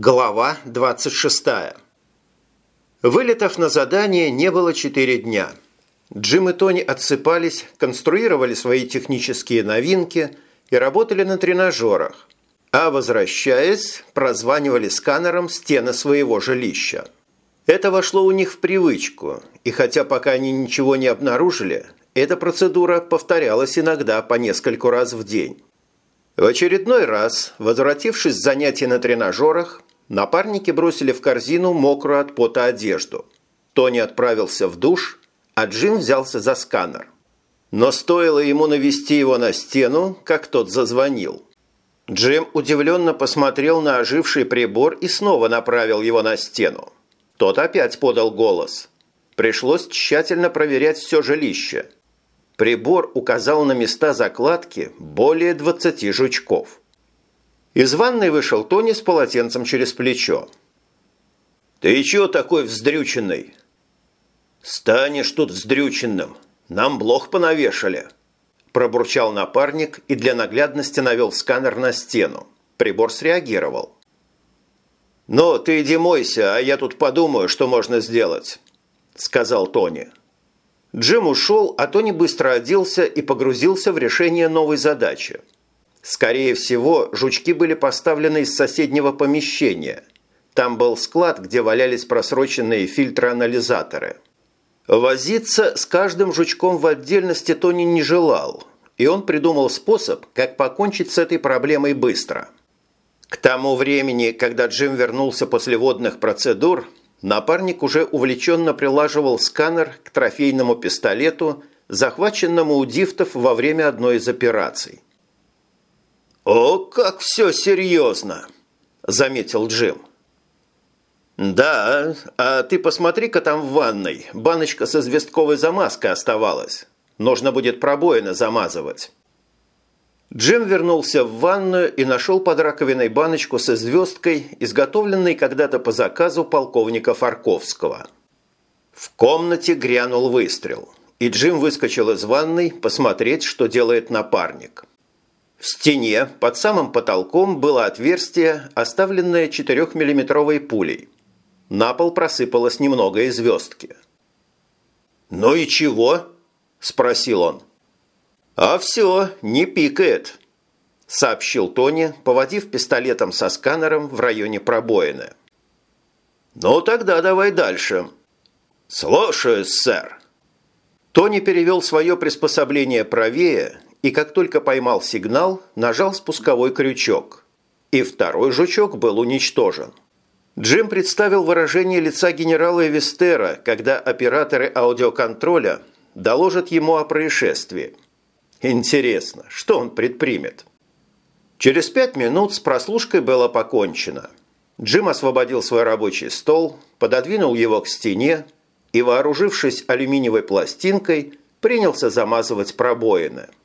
Глава 26. Вылетав на задание, не было четыре дня. Джим и Тони отсыпались, конструировали свои технические новинки и работали на тренажерах, а, возвращаясь, прозванивали сканером стены своего жилища. Это вошло у них в привычку, и хотя пока они ничего не обнаружили, эта процедура повторялась иногда по нескольку раз в день. В очередной раз, возвратившись с занятий на тренажерах, напарники бросили в корзину мокрую от пота одежду. Тони отправился в душ, а Джим взялся за сканер. Но стоило ему навести его на стену, как тот зазвонил. Джим удивленно посмотрел на оживший прибор и снова направил его на стену. Тот опять подал голос. Пришлось тщательно проверять все жилище – Прибор указал на места закладки более 20 жучков. Из ванной вышел Тони с полотенцем через плечо. «Ты чего такой вздрюченный?» «Станешь тут вздрюченным. Нам блох понавешали», – пробурчал напарник и для наглядности навел сканер на стену. Прибор среагировал. «Ну, ты иди мойся, а я тут подумаю, что можно сделать», – сказал Тони. Джим ушел, а Тони быстро оделся и погрузился в решение новой задачи. Скорее всего, жучки были поставлены из соседнего помещения. Там был склад, где валялись просроченные фильтры-анализаторы. Возиться с каждым жучком в отдельности Тони не желал, и он придумал способ, как покончить с этой проблемой быстро. К тому времени, когда Джим вернулся после водных процедур, Напарник уже увлеченно прилаживал сканер к трофейному пистолету, захваченному у дифтов во время одной из операций. «О, как все серьезно!» – заметил Джим. «Да, а ты посмотри-ка там в ванной. Баночка со известковой замазкой оставалась. Нужно будет пробоины замазывать». Джим вернулся в ванную и нашел под раковиной баночку со звездкой, изготовленной когда-то по заказу полковника Фарковского. В комнате грянул выстрел, и Джим выскочил из ванной посмотреть, что делает напарник. В стене под самым потолком было отверстие, оставленное 4-миллиметровой пулей. На пол просыпалось немного и звездки. «Ну и чего?» – спросил он. «А все, не пикает», – сообщил Тони, поводив пистолетом со сканером в районе пробоины. «Ну тогда давай дальше». «Слушаюсь, сэр». Тони перевел свое приспособление правее и, как только поймал сигнал, нажал спусковой крючок. И второй жучок был уничтожен. Джим представил выражение лица генерала Эвестера, когда операторы аудиоконтроля доложат ему о происшествии – Интересно, что он предпримет? Через пять минут с прослушкой было покончено. Джим освободил свой рабочий стол, пододвинул его к стене и, вооружившись алюминиевой пластинкой, принялся замазывать пробоины –